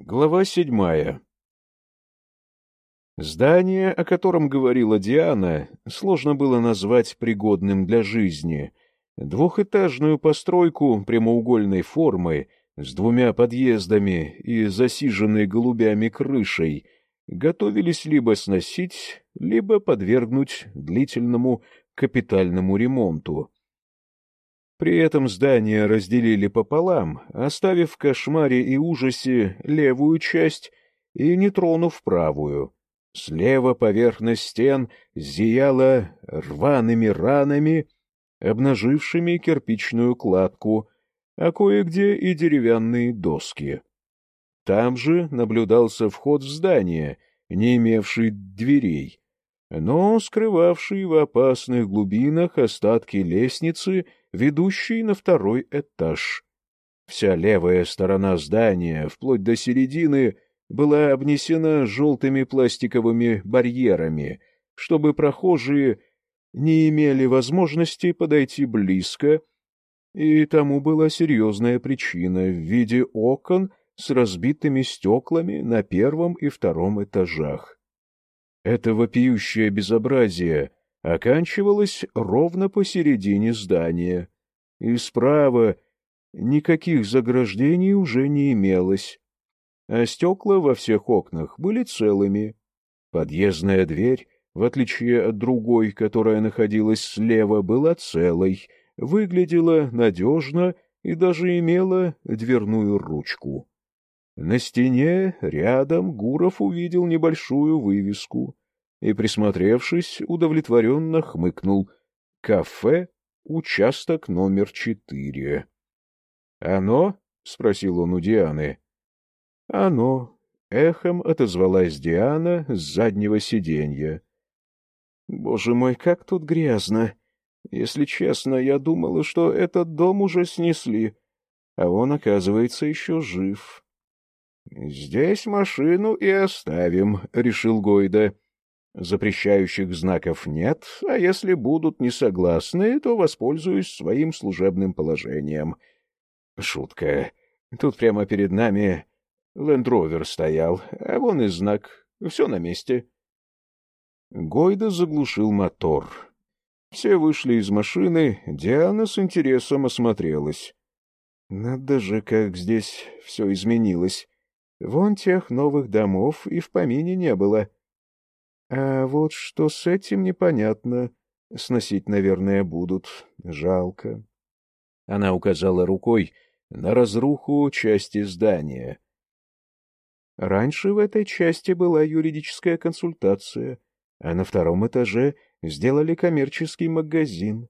Глава седьмая Здание, о котором говорила Диана, сложно было назвать пригодным для жизни. Двухэтажную постройку прямоугольной формы с двумя подъездами и засиженной голубями крышей готовились либо сносить, либо подвергнуть длительному капитальному ремонту. При этом здание разделили пополам, оставив в кошмаре и ужасе левую часть и не тронув правую. Слева поверхность стен зияла рваными ранами, обнажившими кирпичную кладку, а кое-где и деревянные доски. Там же наблюдался вход в здание, не имевший дверей, но скрывавший в опасных глубинах остатки лестницы — ведущий на второй этаж. Вся левая сторона здания, вплоть до середины, была обнесена желтыми пластиковыми барьерами, чтобы прохожие не имели возможности подойти близко, и тому была серьезная причина в виде окон с разбитыми стеклами на первом и втором этажах. Это вопиющее безобразие оканчивалась ровно посередине здания, и справа никаких заграждений уже не имелось, а стекла во всех окнах были целыми. Подъездная дверь, в отличие от другой, которая находилась слева, была целой, выглядела надежно и даже имела дверную ручку. На стене рядом Гуров увидел небольшую вывеску — и, присмотревшись, удовлетворенно хмыкнул. «Кафе, участок номер четыре». «Оно?» — спросил он у Дианы. «Оно», — эхом отозвалась Диана с заднего сиденья. «Боже мой, как тут грязно! Если честно, я думала, что этот дом уже снесли, а он, оказывается, еще жив». «Здесь машину и оставим», — решил Гойда. Запрещающих знаков нет, а если будут не согласны, то воспользуюсь своим служебным положением. Шутка. Тут прямо перед нами лендровер стоял, а вон и знак. Все на месте. Гойда заглушил мотор. Все вышли из машины, Диана с интересом осмотрелась. Надо же, как здесь все изменилось. Вон тех новых домов и в помине не было. А вот что с этим непонятно. Сносить, наверное, будут. Жалко. Она указала рукой на разруху части здания. Раньше в этой части была юридическая консультация, а на втором этаже сделали коммерческий магазин.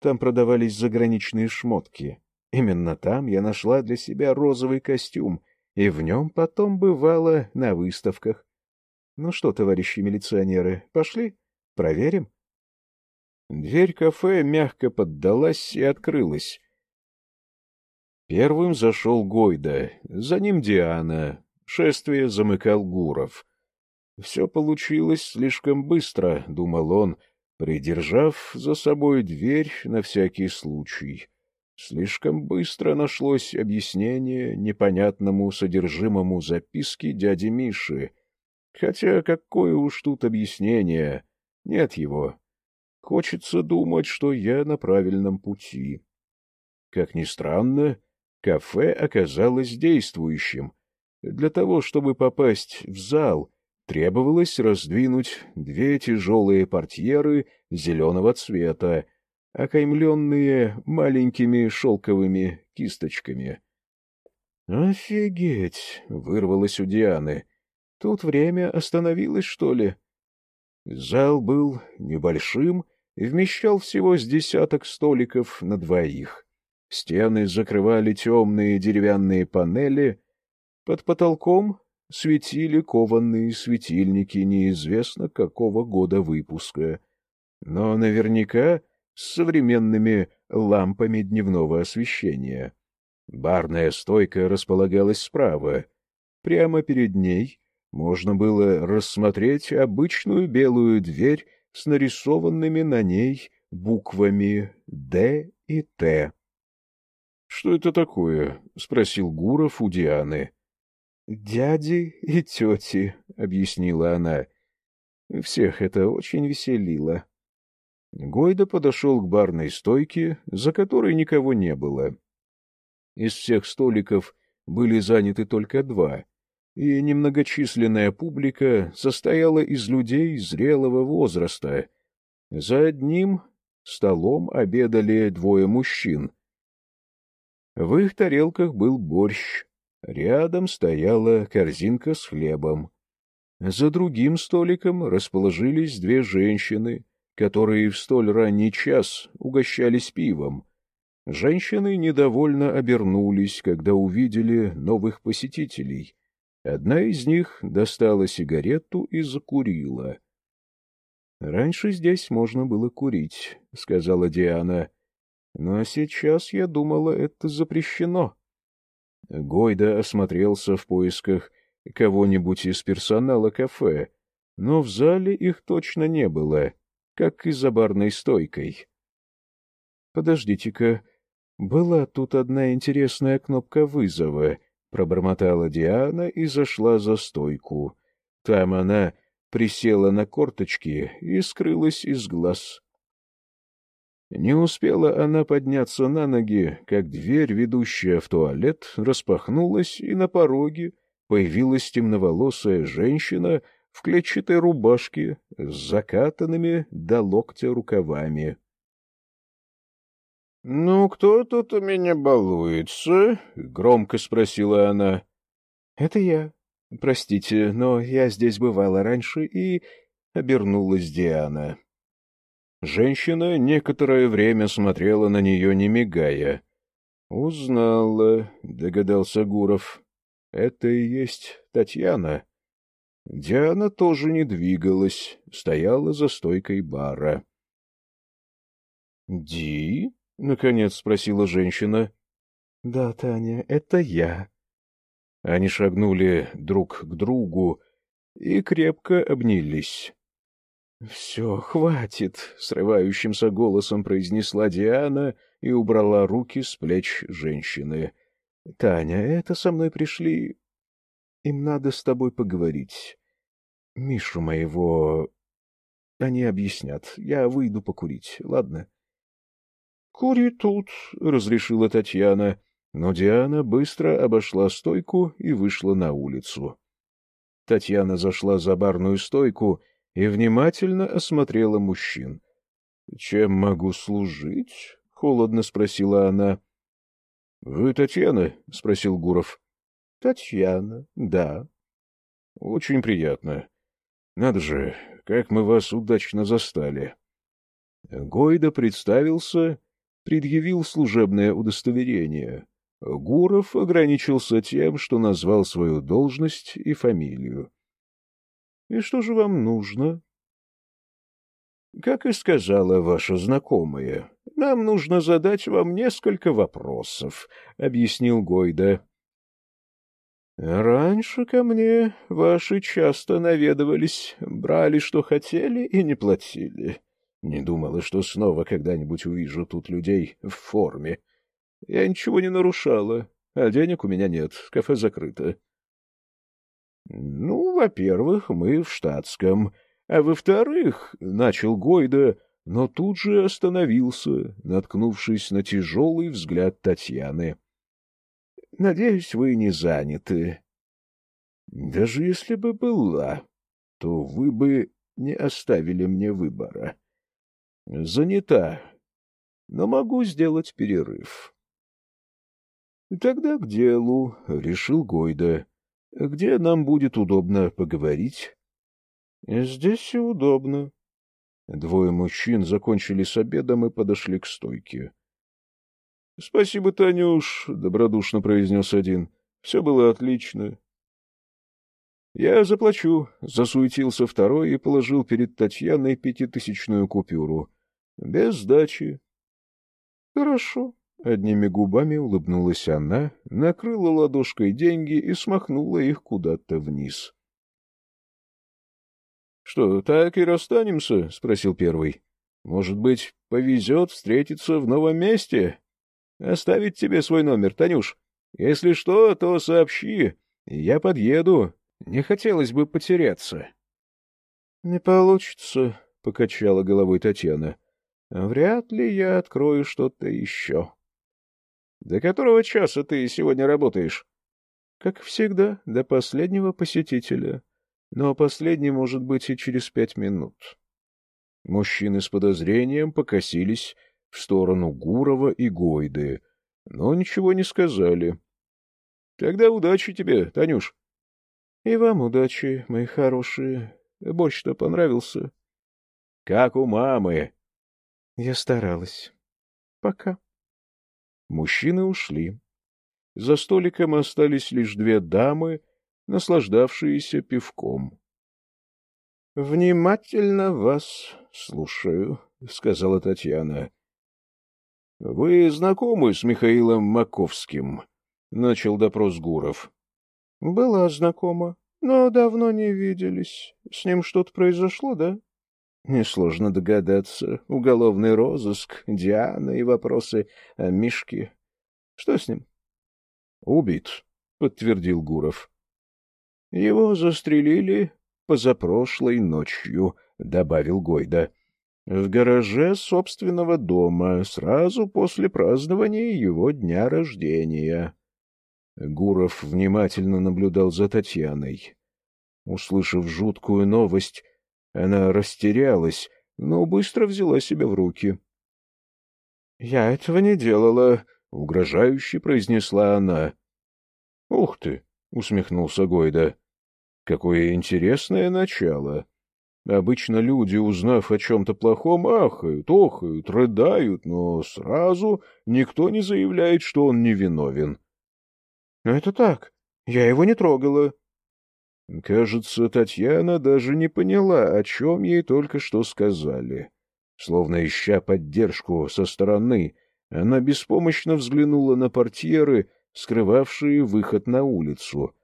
Там продавались заграничные шмотки. Именно там я нашла для себя розовый костюм, и в нем потом бывала на выставках. Ну что, товарищи милиционеры, пошли? Проверим? Дверь кафе мягко поддалась и открылась. Первым зашел Гойда, за ним Диана. Шествие замыкал Гуров. Все получилось слишком быстро, — думал он, придержав за собой дверь на всякий случай. Слишком быстро нашлось объяснение непонятному содержимому записки дяди Миши — Хотя какое уж тут объяснение, нет его. Хочется думать, что я на правильном пути. Как ни странно, кафе оказалось действующим. Для того, чтобы попасть в зал, требовалось раздвинуть две тяжелые портьеры зеленого цвета, окаймленные маленькими шелковыми кисточками. «Офигеть!» — вырвалось у Дианы — Тут время остановилось, что ли? Зал был небольшим и вмещал всего с десяток столиков на двоих. Стены закрывали темные деревянные панели. Под потолком светили кованные светильники неизвестно какого года выпуска, но наверняка с современными лампами дневного освещения. Барная стойка располагалась справа. Прямо перед ней можно было рассмотреть обычную белую дверь с нарисованными на ней буквами «Д» и «Т». — Что это такое? — спросил Гуров у Дианы. — Дяди и тети, — объяснила она. Всех это очень веселило. Гойда подошел к барной стойке, за которой никого не было. Из всех столиков были заняты только два, и немногочисленная публика состояла из людей зрелого возраста. За одним столом обедали двое мужчин. В их тарелках был борщ, рядом стояла корзинка с хлебом. За другим столиком расположились две женщины, которые в столь ранний час угощались пивом. Женщины недовольно обернулись, когда увидели новых посетителей. Одна из них достала сигарету и закурила. — Раньше здесь можно было курить, — сказала Диана. — Но сейчас, я думала, это запрещено. Гойда осмотрелся в поисках кого-нибудь из персонала кафе, но в зале их точно не было, как и за барной стойкой. — Подождите-ка, была тут одна интересная кнопка вызова, — пробормотала Диана и зашла за стойку. Там она присела на корточки и скрылась из глаз. Не успела она подняться на ноги, как дверь, ведущая в туалет, распахнулась, и на пороге появилась темноволосая женщина в клетчатой рубашке с закатанными до локтя рукавами. — Ну, кто тут у меня балуется? — громко спросила она. — Это я, Простите, но я здесь бывала раньше, и... Обернулась Диана. Женщина некоторое время смотрела на нее, не мигая. «Узнала», — догадался Гуров. «Это и есть Татьяна». Диана тоже не двигалась, стояла за стойкой бара. «Ди?» — наконец спросила женщина. «Да, Таня, это я», они шагнули друг к другу и крепко обнялись. — Все, хватит! — срывающимся голосом произнесла Диана и убрала руки с плеч женщины. — Таня, это со мной пришли... Им надо с тобой поговорить. Мишу моего... Они объяснят. Я выйду покурить, ладно? — Кури тут, — разрешила Татьяна. Но Диана быстро обошла стойку и вышла на улицу. Татьяна зашла за барную стойку и внимательно осмотрела мужчин. — Чем могу служить? — холодно спросила она. — Вы Татьяна? — спросил Гуров. — Татьяна, да. — Очень приятно. Надо же, как мы вас удачно застали. Гойда представился, предъявил служебное удостоверение. Гуров ограничился тем, что назвал свою должность и фамилию. — И что же вам нужно? — Как и сказала ваша знакомая, нам нужно задать вам несколько вопросов, — объяснил Гойда. — Раньше ко мне ваши часто наведывались, брали, что хотели, и не платили. Не думала, что снова когда-нибудь увижу тут людей в форме. — я ничего не нарушала, а денег у меня нет, кафе закрыто. — Ну, во-первых, мы в штатском, а во-вторых, — начал Гойда, но тут же остановился, наткнувшись на тяжелый взгляд Татьяны. — Надеюсь, вы не заняты. — Даже если бы была, то вы бы не оставили мне выбора. — Занята, но могу сделать перерыв. — Тогда к делу, — решил Гойда. — Где нам будет удобно поговорить? — Здесь и удобно. Двое мужчин закончили с обедом и подошли к стойке. — Спасибо, Танюш, — добродушно произнес один. — Все было отлично. — Я заплачу, — засуетился второй и положил перед Татьяной пятитысячную купюру. — Без сдачи. — Хорошо, Одними губами улыбнулась она, накрыла ладошкой деньги и смахнула их куда-то вниз. — Что, так и расстанемся? — спросил первый. — Может быть, повезет встретиться в новом месте? Оставить тебе свой номер, Танюш. Если что, то сообщи. Я подъеду. Не хотелось бы потеряться. — Не получится, — покачала головой Татьяна. — Вряд ли я открою что-то еще. — До которого часа ты сегодня работаешь? — Как всегда, до последнего посетителя. Но последний может быть и через пять минут. Мужчины с подозрением покосились в сторону Гурова и Гойды, но ничего не сказали. — Тогда удачи тебе, Танюш. — И вам удачи, мои хорошие. Борщ-то понравился. — Как у мамы. — Я старалась. Пока. Мужчины ушли. За столиком остались лишь две дамы, наслаждавшиеся пивком. — Внимательно вас слушаю, — сказала Татьяна. — Вы знакомы с Михаилом Маковским? — начал допрос Гуров. — Была знакома, но давно не виделись. С ним что-то произошло, да? — Несложно догадаться. Уголовный розыск, Диана и вопросы о Мишке. Что с ним? — Убит, — подтвердил Гуров. — Его застрелили позапрошлой ночью, — добавил Гойда. — В гараже собственного дома, сразу после празднования его дня рождения. Гуров внимательно наблюдал за Татьяной. Услышав жуткую новость, она растерялась, но быстро взяла себя в руки. — Я этого не делала, — угрожающе произнесла она. — Ух ты! — усмехнулся Гойда. — Какое интересное начало! Обычно люди, узнав о чем-то плохом, ахают, охают, рыдают, но сразу никто не заявляет, что он невиновен. — Это так. Я его не трогала. Кажется, Татьяна даже не поняла, о чем ей только что сказали. Словно ища поддержку со стороны, она беспомощно взглянула на портьеры, скрывавшие выход на улицу.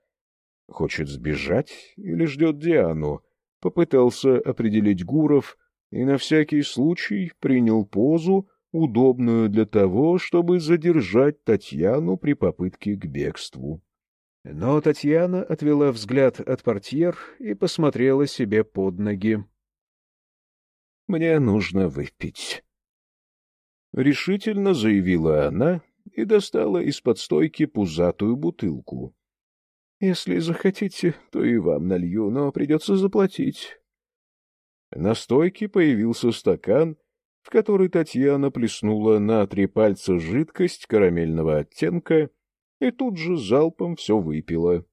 Хочет сбежать или ждет Диану? Попытался определить Гуров и на всякий случай принял позу, удобную для того, чтобы задержать Татьяну при попытке к бегству. Но Татьяна отвела взгляд от портьер и посмотрела себе под ноги. — Мне нужно выпить. Решительно заявила она и достала из-под стойки пузатую бутылку. — Если захотите, то и вам налью, но придется заплатить. На стойке появился стакан в который Татьяна плеснула на три пальца жидкость карамельного оттенка и тут же залпом все выпила.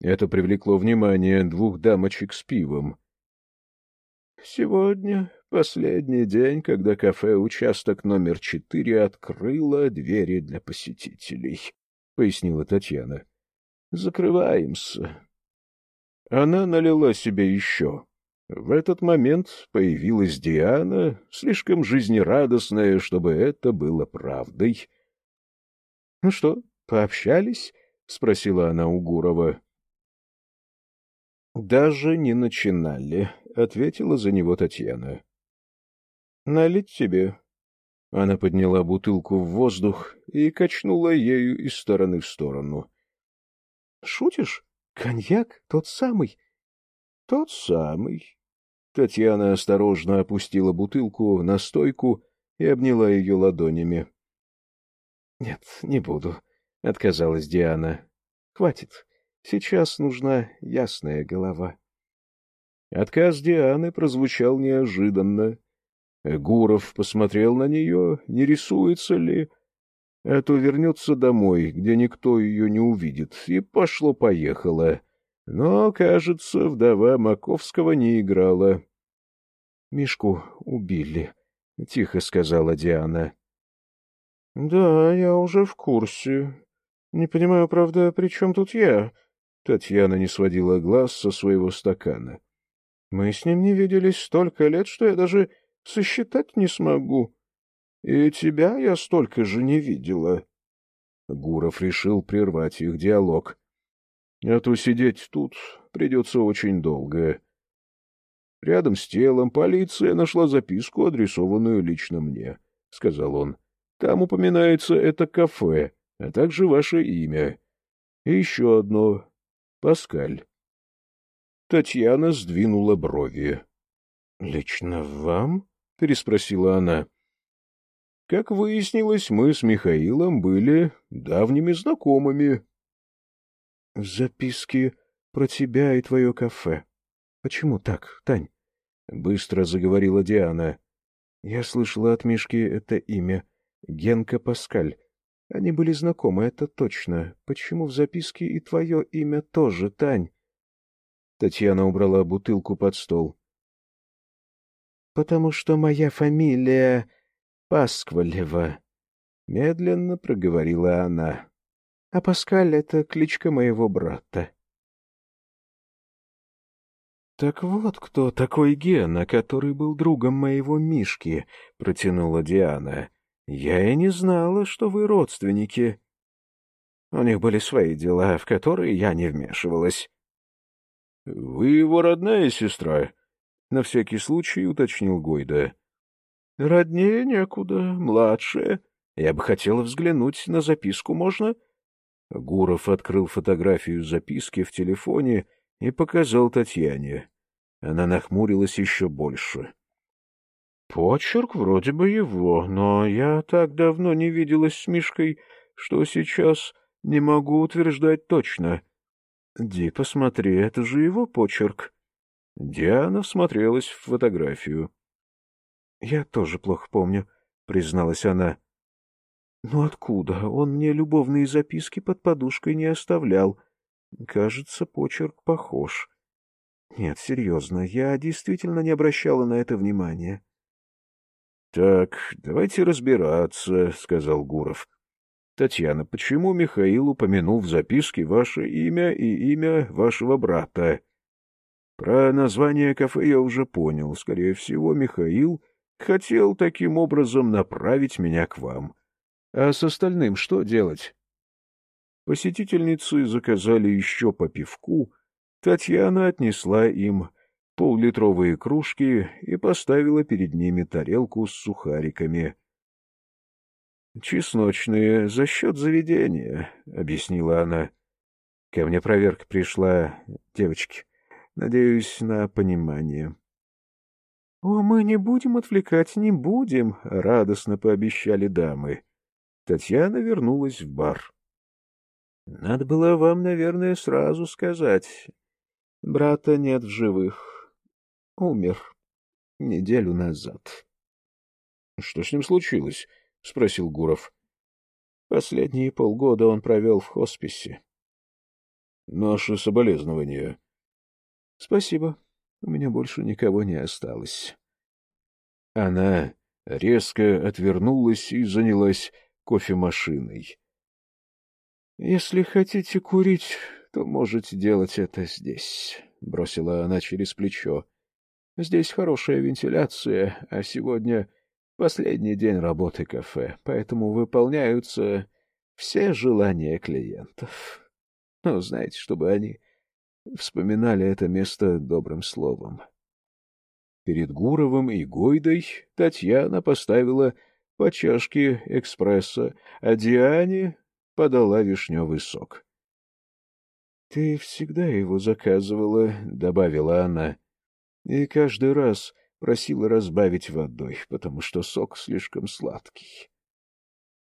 Это привлекло внимание двух дамочек с пивом. — Сегодня последний день, когда кафе «Участок номер четыре» открыло двери для посетителей, — пояснила Татьяна. — Закрываемся. Она налила себе еще. В этот момент появилась Диана, слишком жизнерадостная, чтобы это было правдой. — Ну что, пообщались? — спросила она у Гурова. — Даже не начинали, — ответила за него Татьяна. — Налить тебе? Она подняла бутылку в воздух и качнула ею из стороны в сторону. — Шутишь? Коньяк тот самый? — Тот самый. Татьяна осторожно опустила бутылку на стойку и обняла ее ладонями. — Нет, не буду, — отказалась Диана. — Хватит. Сейчас нужна ясная голова. Отказ Дианы прозвучал неожиданно. Гуров посмотрел на нее, не рисуется ли, а то вернется домой, где никто ее не увидит, и пошло-поехало. Но, кажется, вдова Маковского не играла. — Мишку убили, — тихо сказала Диана. — Да, я уже в курсе. Не понимаю, правда, при чем тут я? Татьяна не сводила глаз со своего стакана. — Мы с ним не виделись столько лет, что я даже сосчитать не смогу. И тебя я столько же не видела. Гуров решил прервать их диалог. А то сидеть тут придется очень долго. Рядом с телом полиция нашла записку, адресованную лично мне, — сказал он. Там упоминается это кафе, а также ваше имя. И еще одно. Паскаль. Татьяна сдвинула брови. — Лично вам? — переспросила она. — Как выяснилось, мы с Михаилом были давними знакомыми. — В записке про тебя и твое кафе. Почему так, Тань? — быстро заговорила Диана. — Я слышала от Мишки это имя. Генка Паскаль. Они были знакомы, это точно. Почему в записке и твое имя тоже, Тань? Татьяна убрала бутылку под стол. — Потому что моя фамилия Пасквалева, — медленно проговорила она. — А Паскаль — это кличка моего брата. «Так вот кто такой Гена, который был другом моего Мишки», — протянула Диана. «Я и не знала, что вы родственники». У них были свои дела, в которые я не вмешивалась. — Вы его родная сестра? — на всякий случай уточнил Гойда. — Роднее некуда, младшая. Я бы хотела взглянуть на записку, можно? Гуров открыл фотографию записки в телефоне и показал Татьяне. Она нахмурилась еще больше. Почерк вроде бы его, но я так давно не виделась с Мишкой, что сейчас не могу утверждать точно. Ди, посмотри, это же его почерк. Диана всмотрелась в фотографию. — Я тоже плохо помню, — призналась она. — Но откуда? Он мне любовные записки под подушкой не оставлял. Кажется, почерк похож. Нет, серьезно, я действительно не обращала на это внимания. — Так, давайте разбираться, — сказал Гуров. — Татьяна, почему Михаил упомянул в записке ваше имя и имя вашего брата? Про название кафе я уже понял. Скорее всего, Михаил хотел таким образом направить меня к вам. А с остальным что делать? Посетительницы заказали еще по пивку, Татьяна отнесла им поллитровые кружки и поставила перед ними тарелку с сухариками. — Чесночные за счет заведения, — объяснила она. — Ко мне проверка пришла, девочки. Надеюсь на понимание. — О, мы не будем отвлекать, не будем, — радостно пообещали дамы. Татьяна вернулась в бар. — Надо было вам, наверное, сразу сказать, Брата нет в живых. Умер неделю назад. — Что с ним случилось? — спросил Гуров. Последние полгода он провел в хосписе. — Наши соболезнования. — Спасибо. У меня больше никого не осталось. Она резко отвернулась и занялась кофемашиной. — Если хотите курить, то можете делать это здесь, — бросила она через плечо. — Здесь хорошая вентиляция, а сегодня последний день работы кафе, поэтому выполняются все желания клиентов. Ну, знаете, чтобы они вспоминали это место добрым словом. Перед Гуровым и Гойдой Татьяна поставила по чашке экспресса, а Диане подала вишневый сок. — Ты всегда его заказывала, — добавила она, — и каждый раз просила разбавить водой, потому что сок слишком сладкий.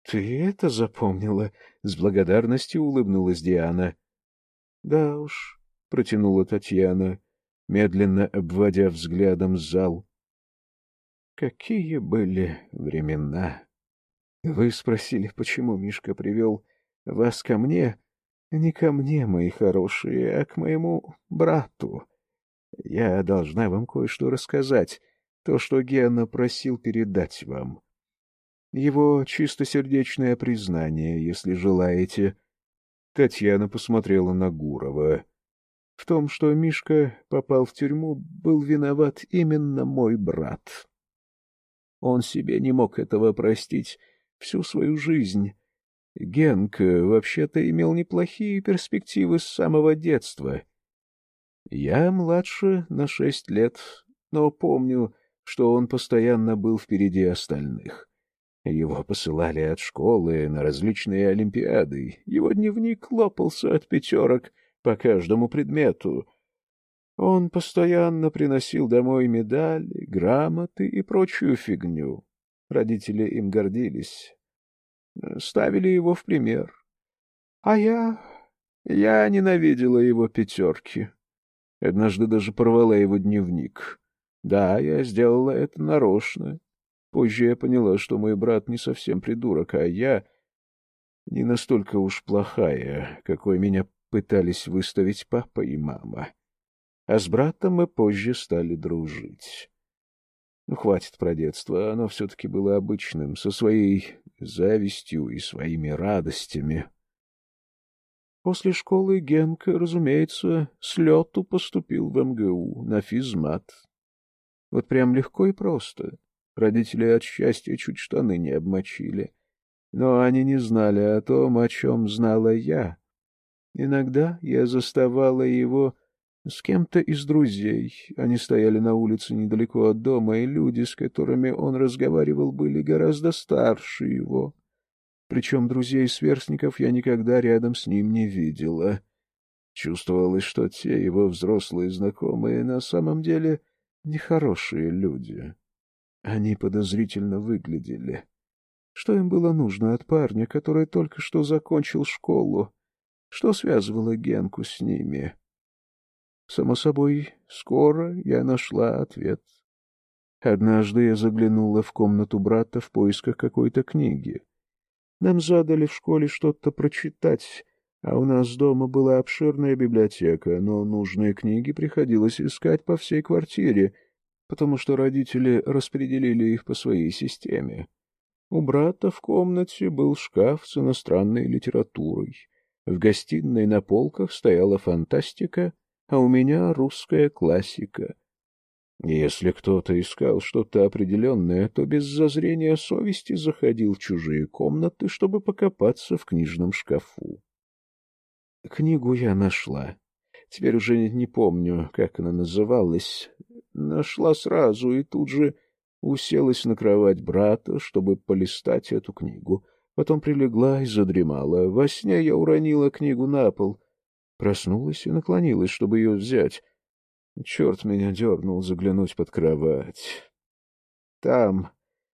— Ты это запомнила? — с благодарностью улыбнулась Диана. — Да уж, — протянула Татьяна, медленно обводя взглядом зал. — Какие были времена! Вы спросили, почему Мишка привел вас ко мне, — не ко мне, мои хорошие, а к моему брату. Я должна вам кое-что рассказать, то, что Гена просил передать вам. Его чистосердечное признание, если желаете. Татьяна посмотрела на Гурова. В том, что Мишка попал в тюрьму, был виноват именно мой брат. Он себе не мог этого простить всю свою жизнь, Генк вообще-то имел неплохие перспективы с самого детства. Я младше на шесть лет, но помню, что он постоянно был впереди остальных. Его посылали от школы на различные олимпиады, его дневник лопался от пятерок по каждому предмету. Он постоянно приносил домой медали, грамоты и прочую фигню. Родители им гордились, ставили его в пример. А я... я ненавидела его пятерки. Однажды даже порвала его дневник. Да, я сделала это нарочно. Позже я поняла, что мой брат не совсем придурок, а я не настолько уж плохая, какой меня пытались выставить папа и мама. А с братом мы позже стали дружить. Ну, хватит про детство, оно все-таки было обычным, со своей завистью и своими радостями. После школы Генка, разумеется, с лету поступил в МГУ на физмат. Вот прям легко и просто. Родители от счастья чуть штаны не обмочили. Но они не знали о том, о чем знала я. Иногда я заставала его с кем-то из друзей. Они стояли на улице недалеко от дома, и люди, с которыми он разговаривал, были гораздо старше его. Причем друзей и сверстников я никогда рядом с ним не видела. Чувствовалось, что те его взрослые знакомые на самом деле нехорошие люди. Они подозрительно выглядели. Что им было нужно от парня, который только что закончил школу? Что связывало Генку с ними? Само собой, скоро я нашла ответ. Однажды я заглянула в комнату брата в поисках какой-то книги. Нам задали в школе что-то прочитать, а у нас дома была обширная библиотека, но нужные книги приходилось искать по всей квартире, потому что родители распределили их по своей системе. У брата в комнате был шкаф с иностранной литературой. В гостиной на полках стояла фантастика, а у меня русская классика. Если кто-то искал что-то определенное, то без зазрения совести заходил в чужие комнаты, чтобы покопаться в книжном шкафу. Книгу я нашла. Теперь уже не помню, как она называлась. Нашла сразу и тут же уселась на кровать брата, чтобы полистать эту книгу. Потом прилегла и задремала. Во сне я уронила книгу на пол. Проснулась и наклонилась, чтобы ее взять. Черт меня дернул заглянуть под кровать. Там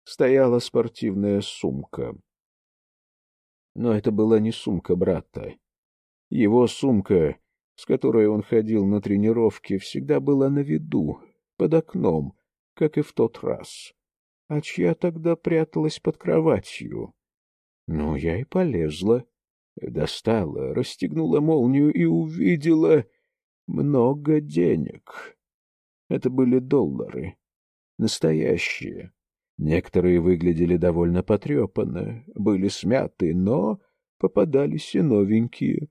стояла спортивная сумка. Но это была не сумка брата. Его сумка, с которой он ходил на тренировки, всегда была на виду, под окном, как и в тот раз. А чья тогда пряталась под кроватью? Ну, я и полезла. Достала, расстегнула молнию и увидела много денег. Это были доллары. Настоящие. Некоторые выглядели довольно потрепанно, были смяты, но попадались и новенькие.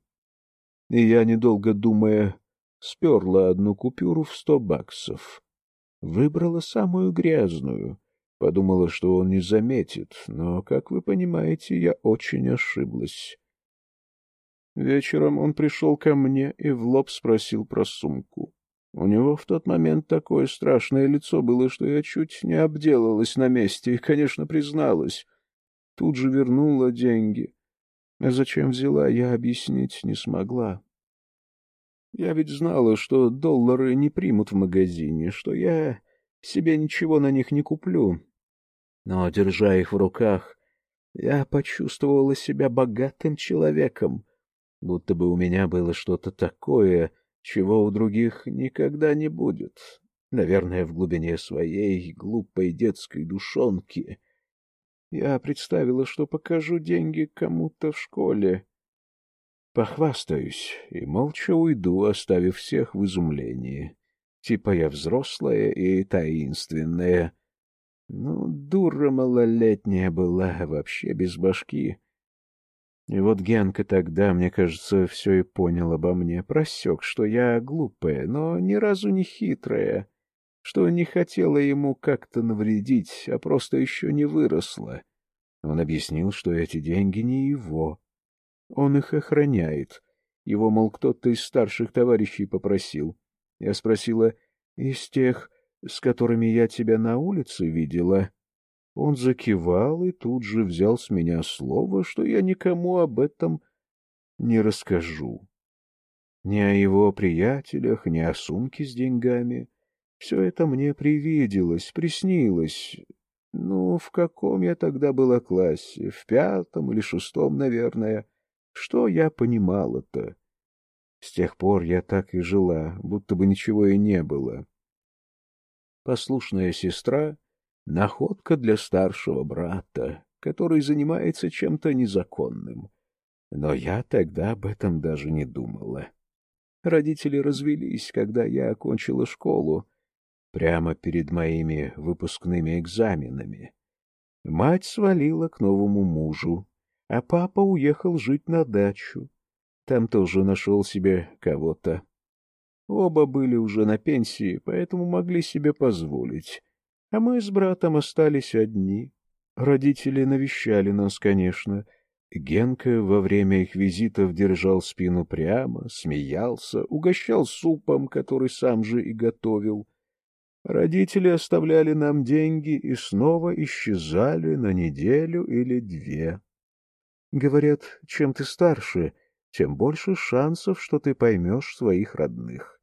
И я, недолго думая, сперла одну купюру в сто баксов. Выбрала самую грязную. Подумала, что он не заметит, но, как вы понимаете, я очень ошиблась. Вечером он пришел ко мне и в лоб спросил про сумку. У него в тот момент такое страшное лицо было, что я чуть не обделалась на месте и, конечно, призналась. Тут же вернула деньги. А зачем взяла, я объяснить не смогла. Я ведь знала, что доллары не примут в магазине, что я себе ничего на них не куплю. Но, держа их в руках, я почувствовала себя богатым человеком, будто бы у меня было что-то такое, чего у других никогда не будет. Наверное, в глубине своей глупой детской душонки. Я представила, что покажу деньги кому-то в школе. Похвастаюсь и молча уйду, оставив всех в изумлении. Типа я взрослая и таинственная. Ну, дура малолетняя была, вообще без башки. И вот Генка тогда, мне кажется, все и понял обо мне, просек, что я глупая, но ни разу не хитрая, что не хотела ему как-то навредить, а просто еще не выросла. Он объяснил, что эти деньги не его. Он их охраняет. Его, мол, кто-то из старших товарищей попросил. Я спросила, из тех, с которыми я тебя на улице видела? Он закивал и тут же взял с меня слово, что я никому об этом не расскажу. Ни о его приятелях, ни о сумке с деньгами. Все это мне привиделось, приснилось. Ну, в каком я тогда была классе? В пятом или шестом, наверное. Что я понимала-то? С тех пор я так и жила, будто бы ничего и не было. Послушная сестра — находка для старшего брата, который занимается чем-то незаконным. Но я тогда об этом даже не думала. Родители развелись, когда я окончила школу, прямо перед моими выпускными экзаменами. Мать свалила к новому мужу, а папа уехал жить на дачу. Там тоже нашел себе кого-то. Оба были уже на пенсии, поэтому могли себе позволить. А мы с братом остались одни. Родители навещали нас, конечно, — Генка во время их визитов держал спину прямо, смеялся, угощал супом, который сам же и готовил. Родители оставляли нам деньги и снова исчезали на неделю или две. Говорят, чем ты старше, тем больше шансов, что ты поймешь своих родных.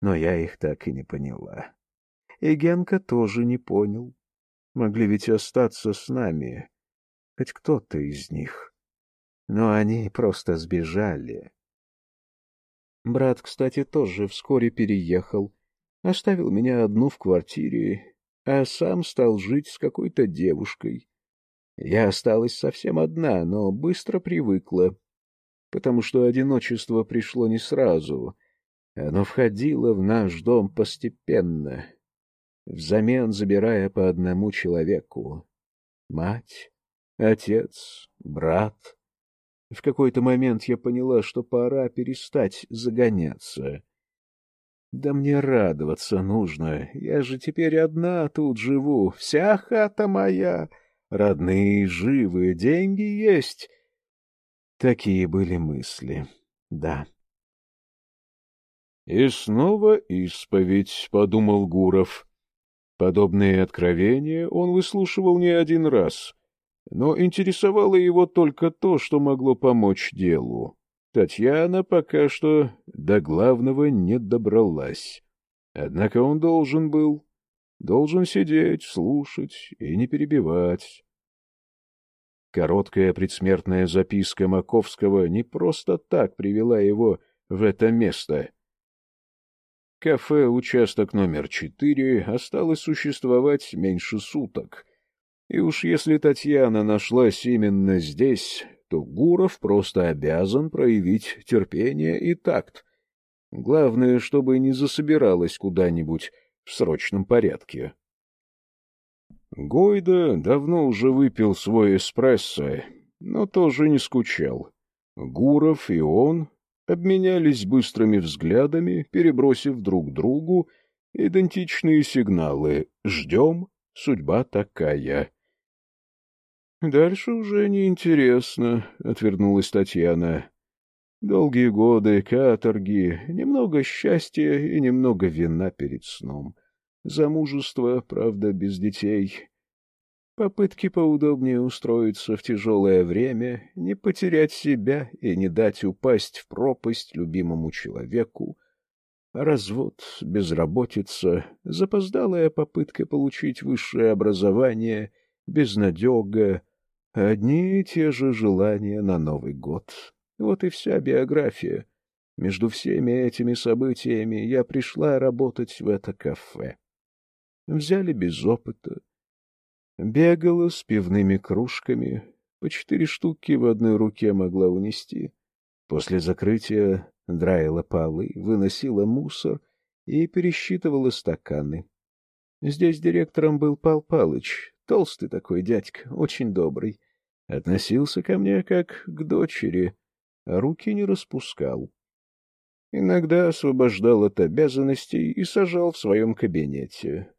Но я их так и не поняла. И Генка тоже не понял. Могли ведь остаться с нами, хоть кто-то из них но они просто сбежали. Брат, кстати, тоже вскоре переехал, оставил меня одну в квартире, а сам стал жить с какой-то девушкой. Я осталась совсем одна, но быстро привыкла, потому что одиночество пришло не сразу. Оно входило в наш дом постепенно, взамен забирая по одному человеку. Мать, отец, брат — в какой-то момент я поняла, что пора перестать загоняться. Да мне радоваться нужно. Я же теперь одна тут живу. Вся хата моя. Родные живы, деньги есть. Такие были мысли. Да. И снова исповедь, — подумал Гуров. Подобные откровения он выслушивал не один раз но интересовало его только то, что могло помочь делу. Татьяна пока что до главного не добралась. Однако он должен был, должен сидеть, слушать и не перебивать. Короткая предсмертная записка Маковского не просто так привела его в это место. Кафе «Участок номер четыре» осталось существовать меньше суток — и уж если Татьяна нашлась именно здесь, то Гуров просто обязан проявить терпение и такт. Главное, чтобы не засобиралась куда-нибудь в срочном порядке. Гойда давно уже выпил свой эспрессо, но тоже не скучал. Гуров и он обменялись быстрыми взглядами, перебросив друг другу идентичные сигналы «Ждем, судьба такая». Дальше уже неинтересно, — отвернулась Татьяна. Долгие годы, каторги, немного счастья и немного вина перед сном. Замужество, правда, без детей. Попытки поудобнее устроиться в тяжелое время, не потерять себя и не дать упасть в пропасть любимому человеку. Развод, безработица, запоздалая попытка получить высшее образование, безнадега, Одни и те же желания на Новый год. Вот и вся биография. Между всеми этими событиями я пришла работать в это кафе. Взяли без опыта. Бегала с пивными кружками, по четыре штуки в одной руке могла унести. После закрытия драила полы, выносила мусор и пересчитывала стаканы. Здесь директором был Пал Палыч, толстый такой дядька, очень добрый. Относился ко мне как к дочери, а руки не распускал. Иногда освобождал от обязанностей и сажал в своем кабинете.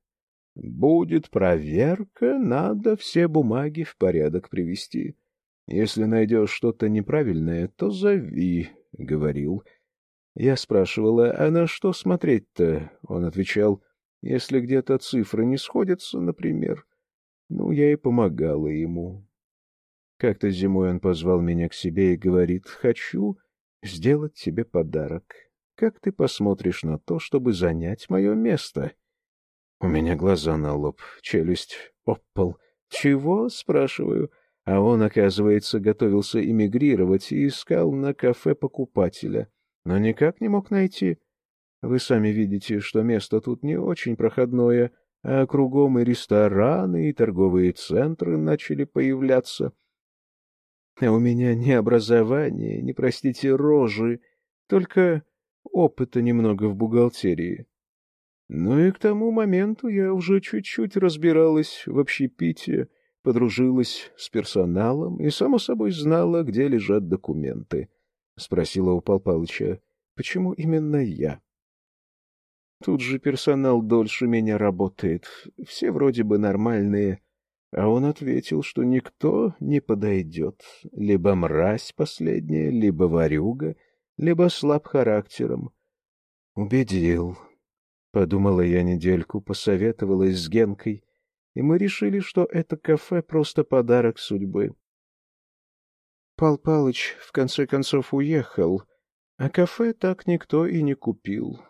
Будет проверка, надо все бумаги в порядок привести. Если найдешь что-то неправильное, то зови, — говорил. Я спрашивала, а на что смотреть-то? Он отвечал, если где-то цифры не сходятся, например. Ну, я и помогала ему. Как-то зимой он позвал меня к себе и говорит, «Хочу сделать тебе подарок. как ты посмотришь на то, чтобы занять мое место? У меня глаза на лоб, челюсть об пол. Чего? — спрашиваю. А он, оказывается, готовился эмигрировать и искал на кафе покупателя, но никак не мог найти. Вы сами видите, что место тут не очень проходное, а кругом и рестораны, и торговые центры начали появляться. А у меня ни образования, ни, простите, рожи, только опыта немного в бухгалтерии. Ну и к тому моменту я уже чуть-чуть разбиралась в общепите, подружилась с персоналом и, само собой, знала, где лежат документы. Спросила у Пал почему именно я? Тут же персонал дольше меня работает, все вроде бы нормальные. А он ответил, что никто не подойдет, либо мразь последняя, либо варюга, либо слаб характером. Убедил. Подумала я недельку, посоветовалась с Генкой, и мы решили, что это кафе просто подарок судьбы. Пал Палыч в конце концов уехал, а кафе так никто и не купил.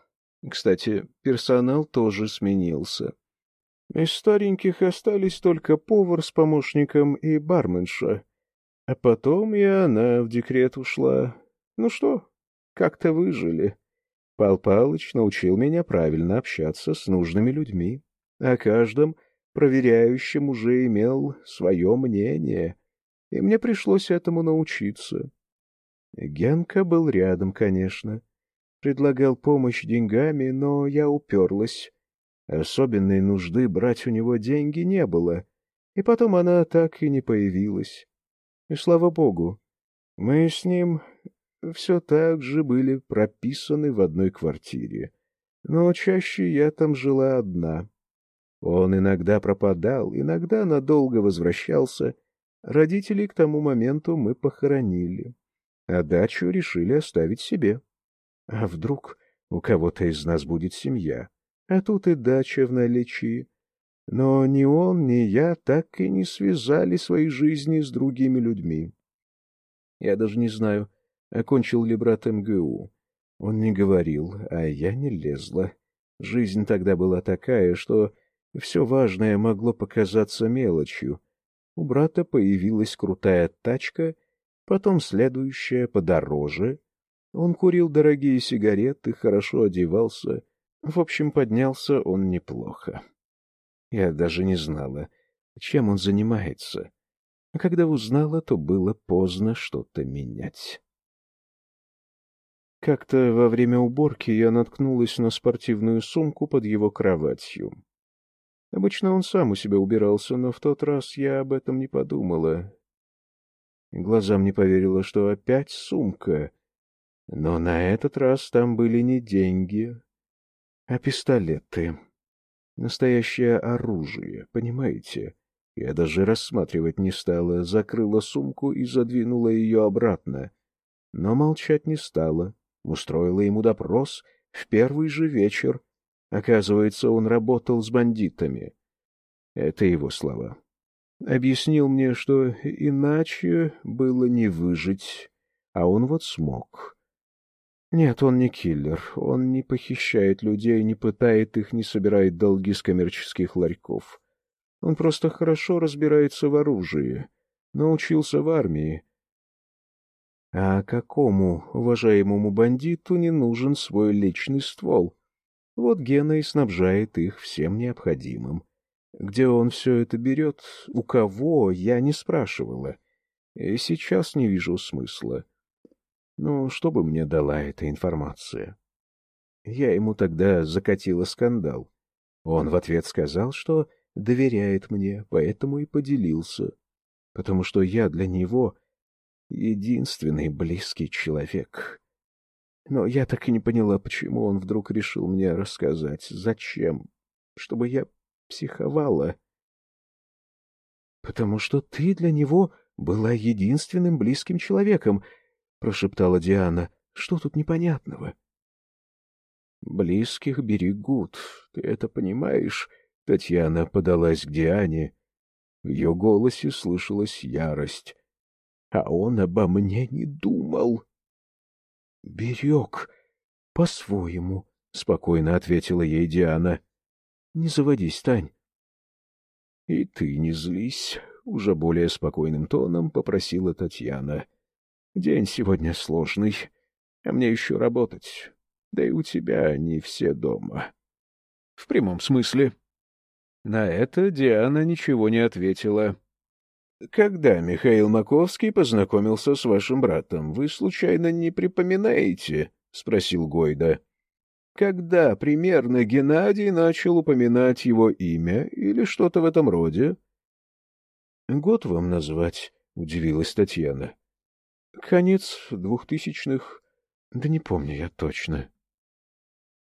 Кстати, персонал тоже сменился. Из стареньких остались только повар с помощником и барменша. А потом и она в декрет ушла. Ну что, как-то выжили. Пал Палыч научил меня правильно общаться с нужными людьми. О каждом проверяющем уже имел свое мнение, и мне пришлось этому научиться. Генка был рядом, конечно предлагал помощь деньгами, но я уперлась. Особенной нужды брать у него деньги не было, и потом она так и не появилась. И слава богу, мы с ним все так же были прописаны в одной квартире, но чаще я там жила одна. Он иногда пропадал, иногда надолго возвращался. Родителей к тому моменту мы похоронили, а дачу решили оставить себе. А вдруг у кого-то из нас будет семья, а тут и дача в наличии. Но ни он, ни я так и не связали свои жизни с другими людьми. Я даже не знаю, окончил ли брат МГУ. Он не говорил, а я не лезла. Жизнь тогда была такая, что все важное могло показаться мелочью. У брата появилась крутая тачка, потом следующая подороже, он курил дорогие сигареты, хорошо одевался. В общем, поднялся он неплохо. Я даже не знала, чем он занимается. А когда узнала, то было поздно что-то менять. Как-то во время уборки я наткнулась на спортивную сумку под его кроватью. Обычно он сам у себя убирался, но в тот раз я об этом не подумала. Глазам не поверила, что опять сумка. Но на этот раз там были не деньги, а пистолеты. Настоящее оружие, понимаете? Я даже рассматривать не стала, закрыла сумку и задвинула ее обратно. Но молчать не стала, устроила ему допрос в первый же вечер. Оказывается, он работал с бандитами. Это его слова. Объяснил мне, что иначе было не выжить, а он вот смог. Нет, он не киллер. Он не похищает людей, не пытает их, не собирает долги с коммерческих ларьков. Он просто хорошо разбирается в оружии. Научился в армии. А какому уважаемому бандиту не нужен свой личный ствол? Вот Гена и снабжает их всем необходимым. Где он все это берет, у кого, я не спрашивала. И сейчас не вижу смысла. Ну, что бы мне дала эта информация? Я ему тогда закатила скандал. Он в ответ сказал, что доверяет мне, поэтому и поделился. Потому что я для него единственный близкий человек. Но я так и не поняла, почему он вдруг решил мне рассказать. Зачем? Чтобы я психовала. Потому что ты для него была единственным близким человеком, — прошептала Диана. — Что тут непонятного? — Близких берегут. Ты это понимаешь? Татьяна подалась к Диане. В ее голосе слышалась ярость. А он обо мне не думал. — Берег. по-своему, — спокойно ответила ей Диана. — Не заводись, Тань. — И ты не злись, — уже более спокойным тоном попросила Татьяна. — День сегодня сложный, а мне еще работать. Да и у тебя не все дома. — В прямом смысле. На это Диана ничего не ответила. — Когда Михаил Маковский познакомился с вашим братом, вы случайно не припоминаете? — спросил Гойда. — Когда примерно Геннадий начал упоминать его имя или что-то в этом роде? — Год вам назвать, — удивилась Татьяна. — Конец двухтысячных, да не помню я точно.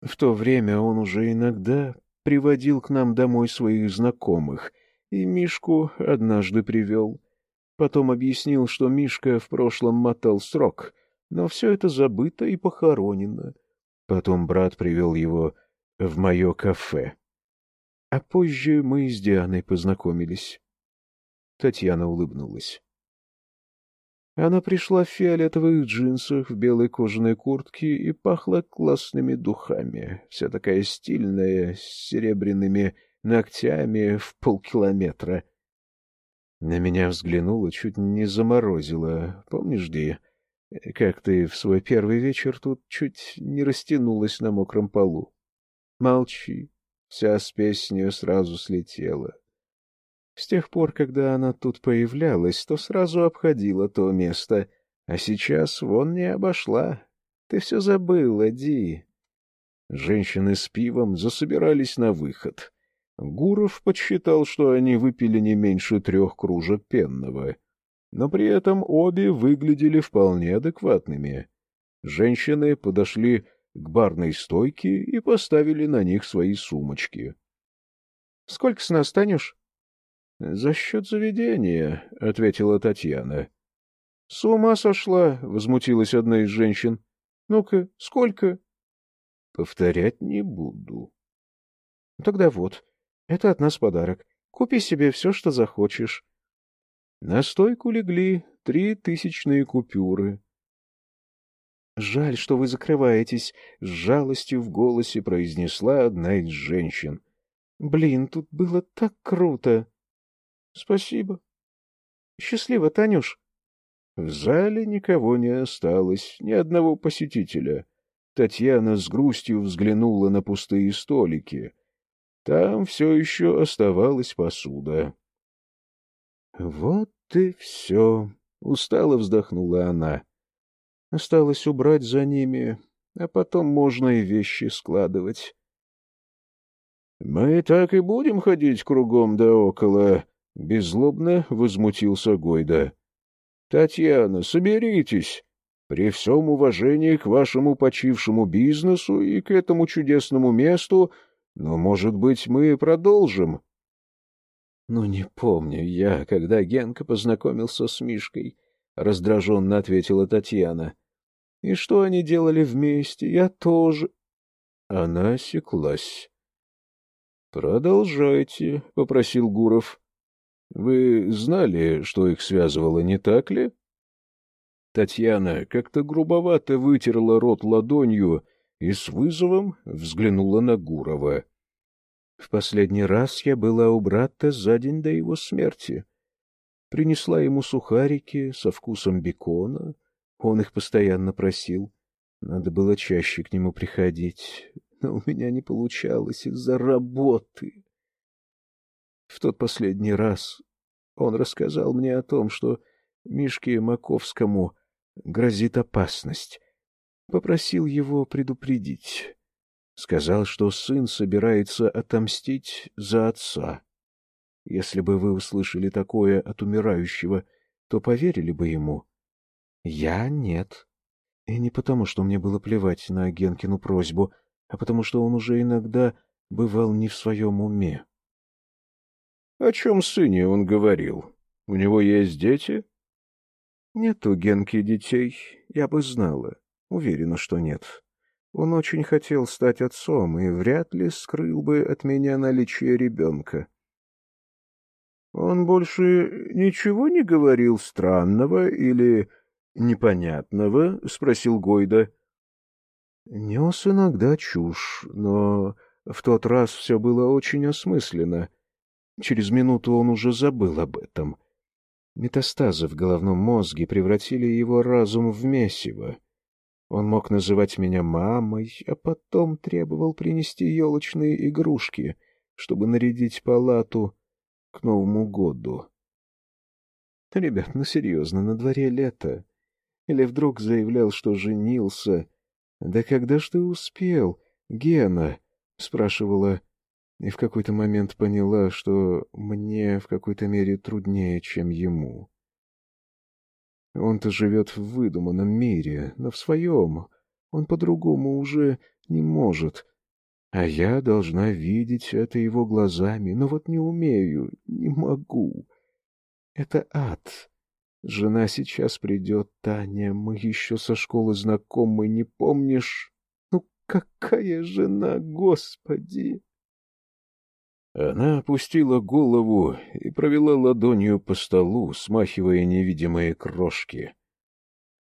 В то время он уже иногда приводил к нам домой своих знакомых — и Мишку однажды привел. Потом объяснил, что Мишка в прошлом мотал срок, но все это забыто и похоронено. Потом брат привел его в мое кафе. А позже мы с Дианой познакомились. Татьяна улыбнулась. Она пришла в фиолетовых джинсах, в белой кожаной куртке и пахла классными духами. Вся такая стильная, с серебряными ногтями в полкилометра. На меня взглянула, чуть не заморозила. Помнишь, Ди, как ты в свой первый вечер тут чуть не растянулась на мокром полу? Молчи. Вся с нее сразу слетела. С тех пор, когда она тут появлялась, то сразу обходила то место, а сейчас вон не обошла. Ты все забыла, Ди. Женщины с пивом засобирались на выход. Гуров подсчитал, что они выпили не меньше трех кружек пенного, но при этом обе выглядели вполне адекватными. Женщины подошли к барной стойке и поставили на них свои сумочки. — Сколько с нас станешь? — За счет заведения, — ответила Татьяна. — С ума сошла, — возмутилась одна из женщин. — Ну-ка, сколько? — Повторять не буду. — Тогда вот, это от нас подарок. Купи себе все, что захочешь. На стойку легли три тысячные купюры. — Жаль, что вы закрываетесь, — с жалостью в голосе произнесла одна из женщин. — Блин, тут было так круто. — Спасибо. — Счастливо, Танюш. В зале никого не осталось, ни одного посетителя. Татьяна с грустью взглянула на пустые столики. Там все еще оставалась посуда. — Вот и все, — устало вздохнула она. Осталось убрать за ними, а потом можно и вещи складывать. — Мы так и будем ходить кругом да около, — беззлобно возмутился Гойда. — Татьяна, соберитесь. При всем уважении к вашему почившему бизнесу и к этому чудесному месту — но, может быть, мы продолжим? Ну, не помню я, когда Генка познакомился с Мишкой, — раздраженно ответила Татьяна. И что они делали вместе, я тоже... Она осеклась. — Продолжайте, — попросил Гуров. — Вы знали, что их связывало, не так ли? Татьяна как-то грубовато вытерла рот ладонью и с вызовом взглянула на Гурова. В последний раз я была у брата за день до его смерти. Принесла ему сухарики со вкусом бекона. Он их постоянно просил. Надо было чаще к нему приходить, но у меня не получалось из-за работы. В тот последний раз он рассказал мне о том, что Мишке Маковскому грозит опасность. Попросил его предупредить. Сказал, что сын собирается отомстить за отца. Если бы вы услышали такое от умирающего, то поверили бы ему. Я нет. И не потому, что мне было плевать на Генкину просьбу, а потому что он уже иногда бывал не в своем уме. — О чем сыне он говорил? У него есть дети? — Нет у Генки детей, я бы знала. Уверена, что нет. Он очень хотел стать отцом и вряд ли скрыл бы от меня наличие ребенка. — Он больше ничего не говорил странного или непонятного? — спросил Гойда. Нес иногда чушь, но в тот раз все было очень осмысленно. Через минуту он уже забыл об этом. Метастазы в головном мозге превратили его разум в месиво. Он мог называть меня мамой, а потом требовал принести елочные игрушки, чтобы нарядить палату к Новому году. Ребят, ну серьезно, на дворе лето. Или вдруг заявлял, что женился. «Да когда ж ты успел, Гена?» — спрашивала, и в какой-то момент поняла, что мне в какой-то мере труднее, чем ему. Он-то живет в выдуманном мире, но в своем. Он по-другому уже не может. А я должна видеть это его глазами, но вот не умею, не могу. Это ад. Жена сейчас придет, Таня, мы еще со школы знакомы, не помнишь? Ну, какая жена, господи! Она опустила голову и провела ладонью по столу, смахивая невидимые крошки.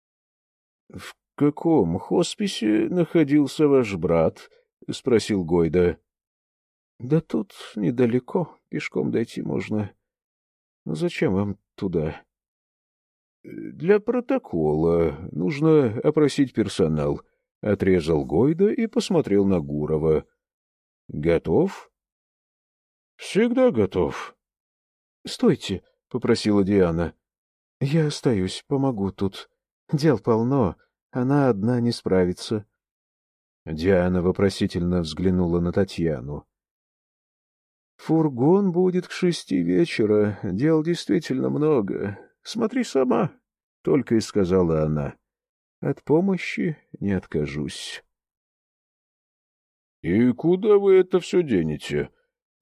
— В каком хосписе находился ваш брат? — спросил Гойда. — Да тут недалеко, пешком дойти можно. Но зачем вам туда? — Для протокола. Нужно опросить персонал. — отрезал Гойда и посмотрел на Гурова. — Готов? — Всегда готов. — Стойте, — попросила Диана. — Я остаюсь, помогу тут. Дел полно, она одна не справится. Диана вопросительно взглянула на Татьяну. — Фургон будет к шести вечера, дел действительно много. Смотри сама, — только и сказала она. — От помощи не откажусь. — И куда вы это все денете?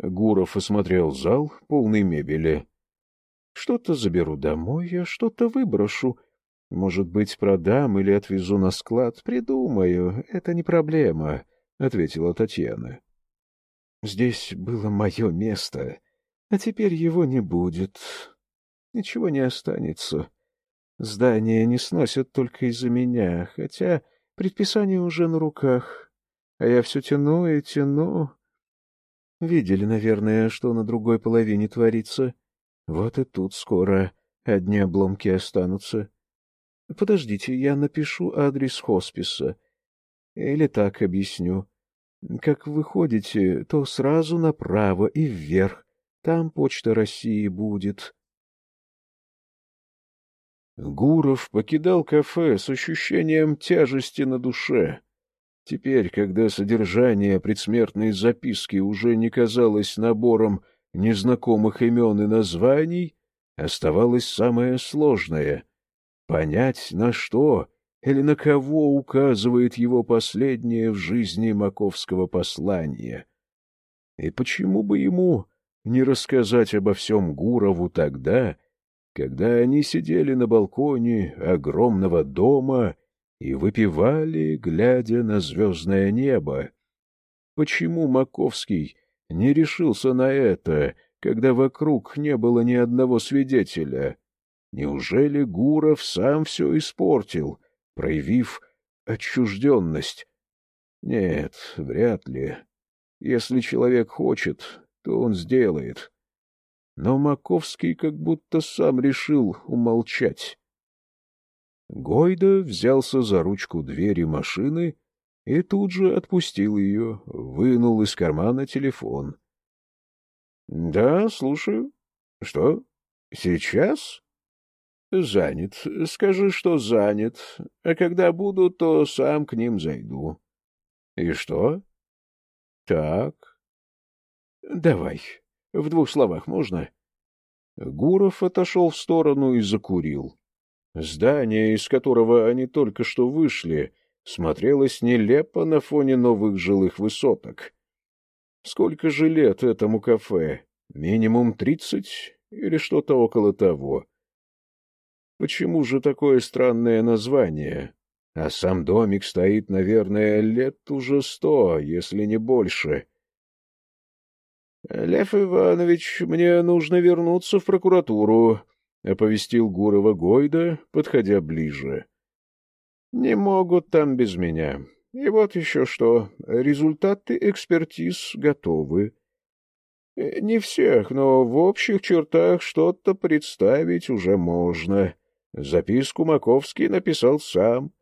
Гуров осмотрел зал, полный мебели. — Что-то заберу домой, а что-то выброшу. Может быть, продам или отвезу на склад. Придумаю, это не проблема, — ответила Татьяна. — Здесь было мое место, а теперь его не будет. Ничего не останется. Здание не сносят только из-за меня, хотя предписание уже на руках. А я все тяну и тяну. Видели, наверное, что на другой половине творится. Вот и тут скоро одни обломки останутся. Подождите, я напишу адрес хосписа. Или так объясню. Как выходите, то сразу направо и вверх. Там почта России будет. Гуров покидал кафе с ощущением тяжести на душе. Теперь, когда содержание предсмертной записки уже не казалось набором незнакомых имен и названий, оставалось самое сложное — понять, на что или на кого указывает его последнее в жизни маковского послания. И почему бы ему не рассказать обо всем Гурову тогда, когда они сидели на балконе огромного дома и выпивали, глядя на звездное небо. Почему Маковский не решился на это, когда вокруг не было ни одного свидетеля? Неужели Гуров сам все испортил, проявив отчужденность? Нет, вряд ли. Если человек хочет, то он сделает. Но Маковский как будто сам решил умолчать. Гойда взялся за ручку двери машины и тут же отпустил ее, вынул из кармана телефон. — Да, слушаю. — Что? Сейчас? — Занят. Скажи, что занят. А когда буду, то сам к ним зайду. — И что? — Так. — Давай. В двух словах можно? Гуров отошел в сторону и закурил. Здание, из которого они только что вышли, смотрелось нелепо на фоне новых жилых высоток. Сколько же лет этому кафе? Минимум тридцать или что-то около того. Почему же такое странное название? А сам домик стоит, наверное, лет уже сто, если не больше. — Лев Иванович, мне нужно вернуться в прокуратуру, — оповестил Гурова Гойда, подходя ближе. — Не могут там без меня. И вот еще что. Результаты экспертиз готовы. Не всех, но в общих чертах что-то представить уже можно. Записку Маковский написал сам.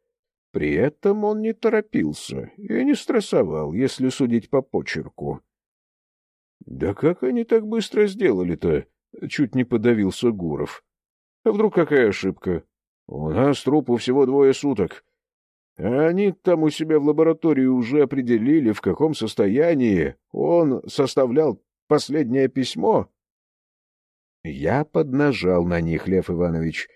При этом он не торопился и не стрессовал, если судить по почерку. — Да как они так быстро сделали-то? — чуть не подавился Гуров. — А вдруг какая ошибка? У нас трупу всего двое суток. А они там у себя в лаборатории уже определили, в каком состоянии он составлял последнее письмо. Я поднажал на них, Лев Иванович.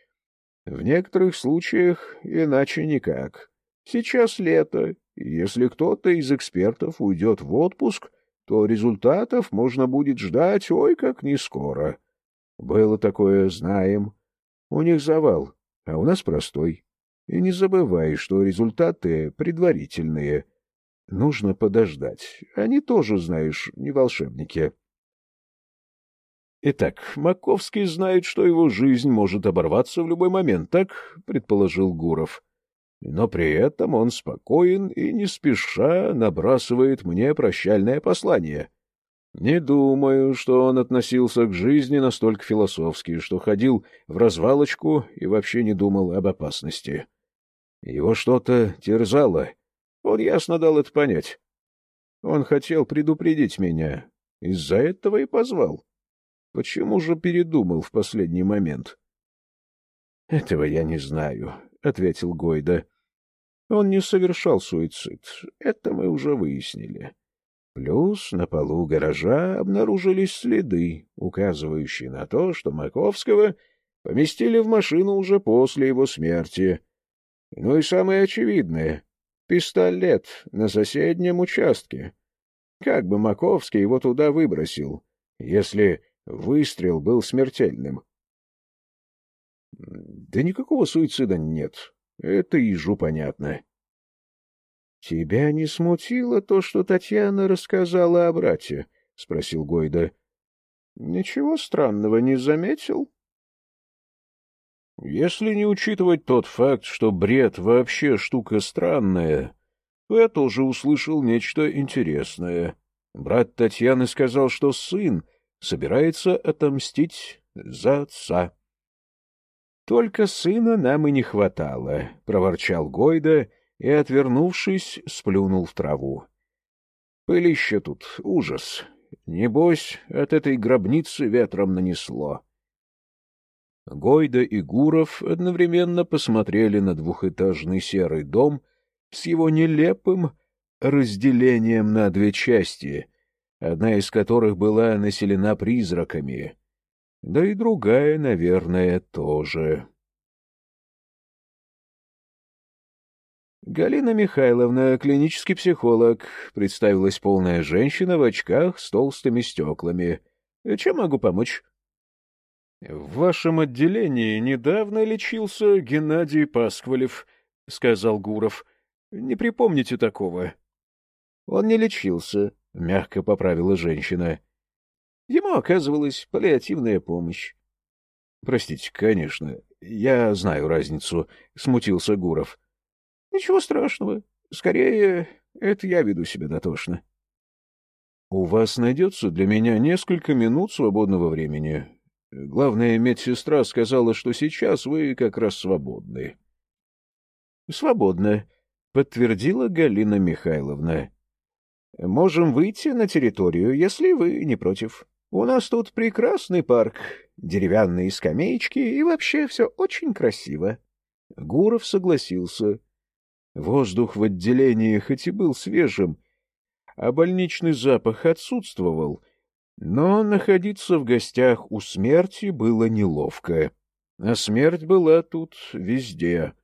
В некоторых случаях иначе никак. Сейчас лето, если кто-то из экспертов уйдет в отпуск, то результатов можно будет ждать ой как не скоро. Было такое, знаем. У них завал, а у нас простой. И не забывай, что результаты предварительные. Нужно подождать. Они тоже, знаешь, не волшебники. Итак, Маковский знает, что его жизнь может оборваться в любой момент, так предположил Гуров. Но при этом он спокоен и не спеша набрасывает мне прощальное послание. Не думаю, что он относился к жизни настолько философски, что ходил в развалочку и вообще не думал об опасности. Его что-то терзало. Он ясно дал это понять. Он хотел предупредить меня. Из-за этого и позвал. Почему же передумал в последний момент? — Этого я не знаю, — ответил Гойда. Он не совершал суицид. Это мы уже выяснили. Плюс на полу гаража обнаружились следы, указывающие на то, что Маковского поместили в машину уже после его смерти. Ну и самое очевидное — пистолет на соседнем участке. Как бы Маковский его туда выбросил, если выстрел был смертельным? Да никакого суицида нет. Это ежу понятно. — Тебя не смутило то, что Татьяна рассказала о брате? — спросил Гойда. — Ничего странного не заметил? — Если не учитывать тот факт, что бред вообще штука странная, то я тоже услышал нечто интересное. Брат Татьяны сказал, что сын собирается отомстить за отца. — Только сына нам и не хватало, — проворчал Гойда и, отвернувшись, сплюнул в траву. — Пылище тут, ужас. Небось, от этой гробницы ветром нанесло. Гойда и Гуров одновременно посмотрели на двухэтажный серый дом с его нелепым разделением на две части, одна из которых была населена призраками — да и другая, наверное, тоже. Галина Михайловна, клинический психолог, представилась полная женщина в очках с толстыми стеклами. Чем могу помочь? — В вашем отделении недавно лечился Геннадий Пасквалев, — сказал Гуров. — Не припомните такого. — Он не лечился, — мягко поправила женщина. Ему оказывалась паллиативная помощь. — Простите, конечно, я знаю разницу, — смутился Гуров. — Ничего страшного. Скорее, это я веду себя дотошно. — У вас найдется для меня несколько минут свободного времени. Главная медсестра сказала, что сейчас вы как раз свободны. — Свободно, — подтвердила Галина Михайловна. — Можем выйти на территорию, если вы не против. У нас тут прекрасный парк, деревянные скамеечки и вообще все очень красиво. Гуров согласился. Воздух в отделении хоть и был свежим, а больничный запах отсутствовал, но находиться в гостях у смерти было неловко. А смерть была тут везде.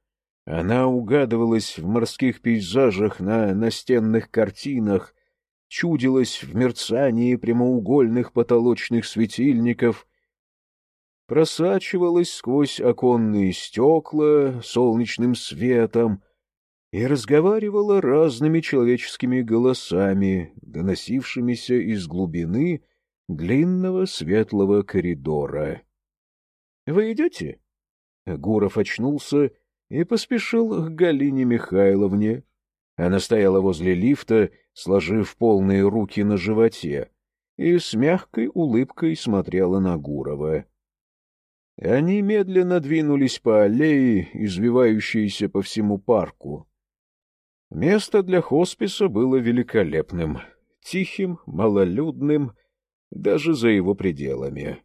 Она угадывалась в морских пейзажах на настенных картинах, чудилось в мерцании прямоугольных потолочных светильников, просачивалось сквозь оконные стекла солнечным светом и разговаривала разными человеческими голосами, доносившимися из глубины длинного светлого коридора. — Вы идете? Гуров очнулся и поспешил к Галине Михайловне, Она стояла возле лифта, сложив полные руки на животе, и с мягкой улыбкой смотрела на Гурова. Они медленно двинулись по аллее, извивающейся по всему парку. Место для хосписа было великолепным, тихим, малолюдным, даже за его пределами.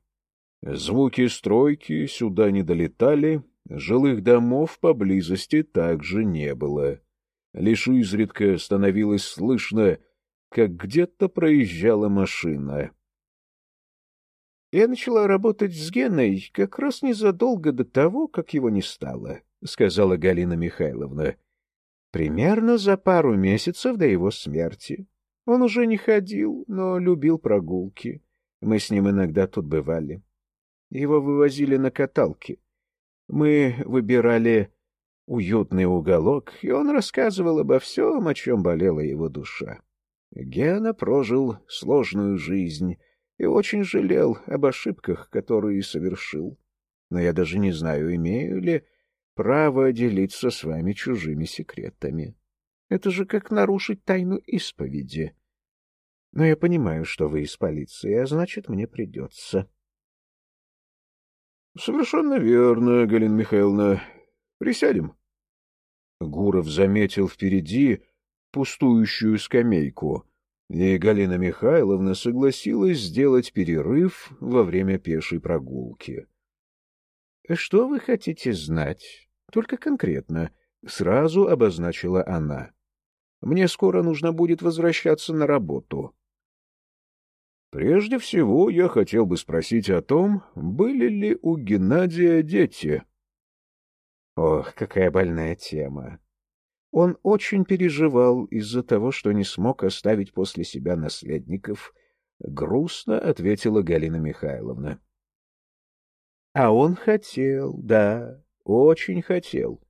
Звуки стройки сюда не долетали, жилых домов поблизости также не было. Лишь изредка становилось слышно, как где-то проезжала машина. «Я начала работать с Геной как раз незадолго до того, как его не стало», — сказала Галина Михайловна. «Примерно за пару месяцев до его смерти. Он уже не ходил, но любил прогулки. Мы с ним иногда тут бывали. Его вывозили на каталке. Мы выбирали уютный уголок, и он рассказывал обо всем, о чем болела его душа. Гена прожил сложную жизнь и очень жалел об ошибках, которые совершил. Но я даже не знаю, имею ли право делиться с вами чужими секретами. Это же как нарушить тайну исповеди. Но я понимаю, что вы из полиции, а значит, мне придется. — Совершенно верно, Галина Михайловна. Присядем. Гуров заметил впереди пустующую скамейку, и Галина Михайловна согласилась сделать перерыв во время пешей прогулки. — Что вы хотите знать? Только конкретно, — сразу обозначила она. — Мне скоро нужно будет возвращаться на работу. Прежде всего, я хотел бы спросить о том, были ли у Геннадия дети. Ох, какая больная тема. Он очень переживал из-за того, что не смог оставить после себя наследников. Грустно ответила Галина Михайловна. А он хотел, да, очень хотел.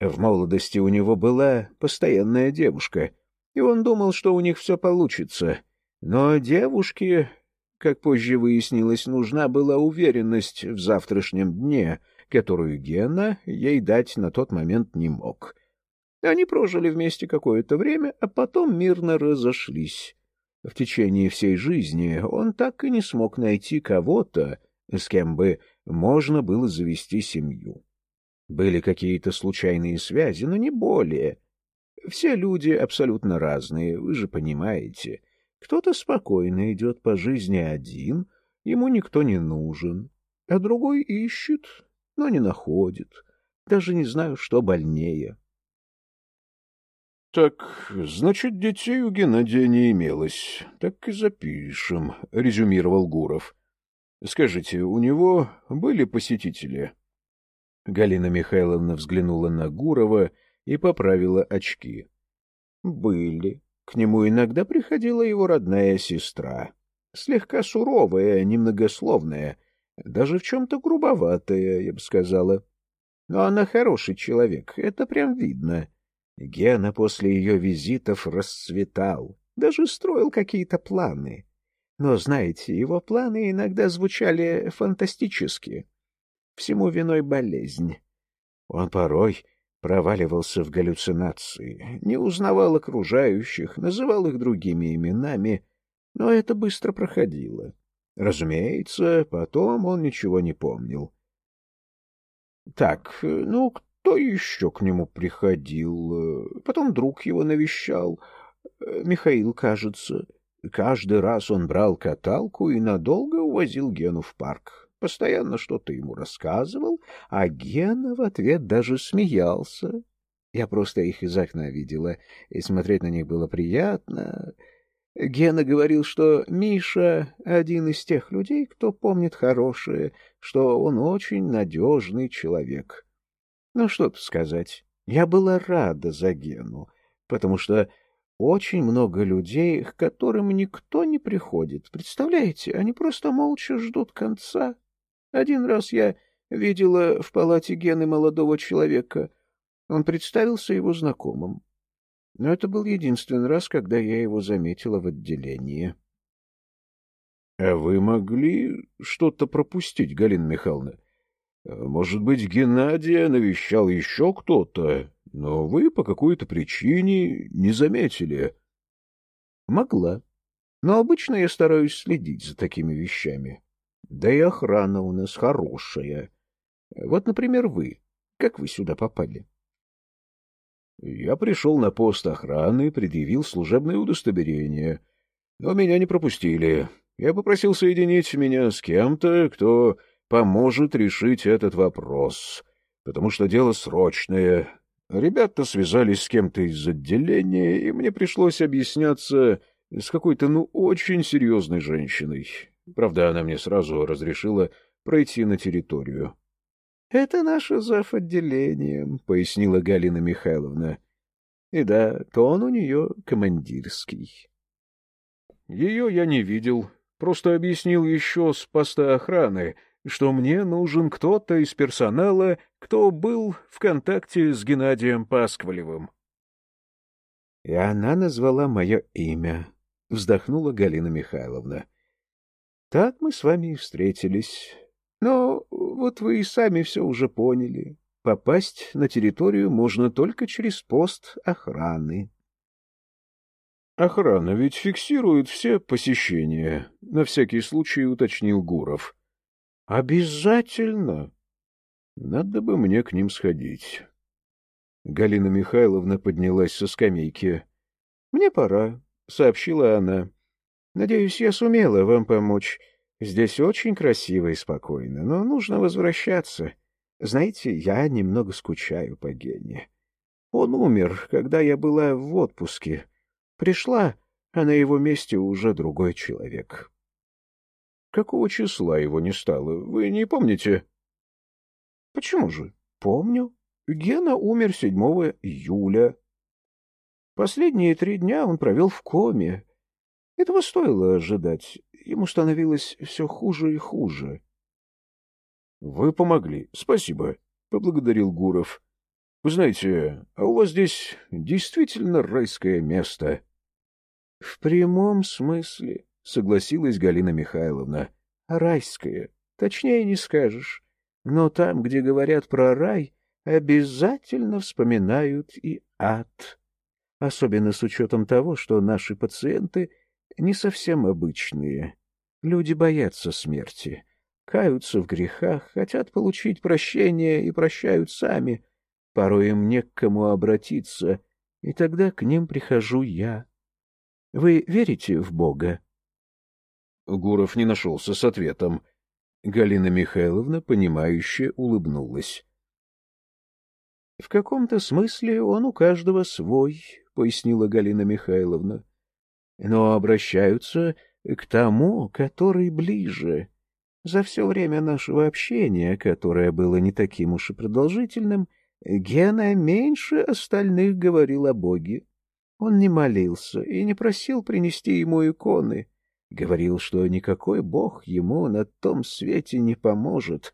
В молодости у него была постоянная девушка, и он думал, что у них все получится — но девушке, как позже выяснилось, нужна была уверенность в завтрашнем дне, которую Гена ей дать на тот момент не мог. Они прожили вместе какое-то время, а потом мирно разошлись. В течение всей жизни он так и не смог найти кого-то, с кем бы можно было завести семью. Были какие-то случайные связи, но не более. Все люди абсолютно разные, вы же понимаете. — кто-то спокойно идет по жизни один, ему никто не нужен, а другой ищет, но не находит. Даже не знаю, что больнее. — Так, значит, детей у Геннадия не имелось. Так и запишем, — резюмировал Гуров. — Скажите, у него были посетители? Галина Михайловна взглянула на Гурова и поправила очки. — Были. К нему иногда приходила его родная сестра, слегка суровая, немногословная, даже в чем-то грубоватая, я бы сказала. Но она хороший человек, это прям видно. Гена после ее визитов расцветал, даже строил какие-то планы. Но, знаете, его планы иногда звучали фантастически. Всему виной болезнь. Он порой проваливался в галлюцинации, не узнавал окружающих, называл их другими именами, но это быстро проходило. Разумеется, потом он ничего не помнил. Так, ну, кто еще к нему приходил? Потом друг его навещал. Михаил, кажется. Каждый раз он брал каталку и надолго увозил Гену в парк постоянно что-то ему рассказывал, а Гена в ответ даже смеялся. Я просто их из окна видела, и смотреть на них было приятно. Гена говорил, что Миша — один из тех людей, кто помнит хорошее, что он очень надежный человек. Ну, что тут сказать. Я была рада за Гену, потому что очень много людей, к которым никто не приходит. Представляете, они просто молча ждут конца. Один раз я видела в палате Гены молодого человека. Он представился его знакомым. Но это был единственный раз, когда я его заметила в отделении. — А вы могли что-то пропустить, Галина Михайловна? Может быть, Геннадия навещал еще кто-то? Но вы по какой-то причине не заметили. — Могла. Но обычно я стараюсь следить за такими вещами. Да и охрана у нас хорошая. Вот, например, вы. Как вы сюда попали? Я пришел на пост охраны, предъявил служебное удостоверение. Но меня не пропустили. Я попросил соединить меня с кем-то, кто поможет решить этот вопрос, потому что дело срочное. Ребята связались с кем-то из отделения, и мне пришлось объясняться с какой-то, ну, очень серьезной женщиной. Правда, она мне сразу разрешила пройти на территорию. — Это наша зав. отделением, — пояснила Галина Михайловна. — И да, тон у нее командирский. Ее я не видел, просто объяснил еще с поста охраны, что мне нужен кто-то из персонала, кто был в контакте с Геннадием Пасквалевым. — И она назвала мое имя, — вздохнула Галина Михайловна. — Так мы с вами и встретились. Но вот вы и сами все уже поняли. Попасть на территорию можно только через пост охраны. — Охрана ведь фиксирует все посещения, — на всякий случай уточнил Гуров. — Обязательно. Надо бы мне к ним сходить. Галина Михайловна поднялась со скамейки. — Мне пора, — сообщила она. — Надеюсь, я сумела вам помочь. Здесь очень красиво и спокойно, но нужно возвращаться. Знаете, я немного скучаю по Гене. Он умер, когда я была в отпуске. Пришла, а на его месте уже другой человек. Какого числа его не стало, вы не помните? — Почему же? Помню. Гена умер 7 июля. Последние три дня он провел в коме. Этого стоило ожидать. Ему становилось все хуже и хуже. — Вы помогли. Спасибо, — поблагодарил Гуров. — Вы знаете, а у вас здесь действительно райское место. — В прямом смысле, — согласилась Галина Михайловна. — Райское. Точнее не скажешь. Но там, где говорят про рай, обязательно вспоминают и ад. Особенно с учетом того, что наши пациенты не совсем обычные. Люди боятся смерти, каются в грехах, хотят получить прощение и прощают сами. Порой им не к кому обратиться, и тогда к ним прихожу я. Вы верите в Бога? Гуров не нашелся с ответом. Галина Михайловна, понимающе улыбнулась. — В каком-то смысле он у каждого свой, — пояснила Галина Михайловна. — Но обращаются к тому, который ближе. За все время нашего общения, которое было не таким уж и продолжительным, Гена меньше остальных говорил о Боге. Он не молился и не просил принести ему иконы, Говорил, что никакой бог ему на том свете не поможет.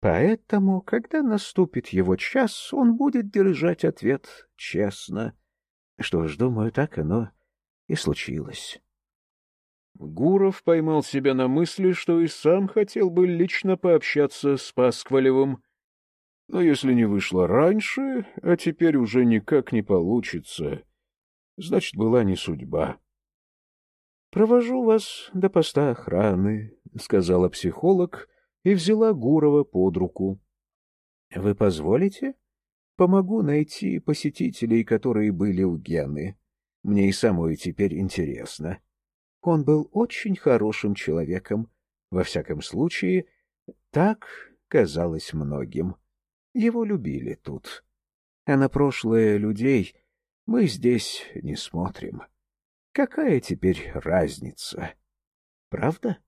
Поэтому, когда наступит его час, он будет держать ответ честно. Что ж, думаю, так оно и случилось. Гуров поймал себя на мысли, что и сам хотел бы лично пообщаться с Пасквалевым. Но если не вышло раньше, а теперь уже никак не получится, значит, была не судьба. Провожу вас до поста охраны, — сказала психолог и взяла Гурова под руку. — Вы позволите? Помогу найти посетителей, которые были у Гены. Мне и самой теперь интересно. Он был очень хорошим человеком. Во всяком случае, так казалось многим. Его любили тут. А на прошлое людей мы здесь не смотрим. — Какая теперь разница? Правда?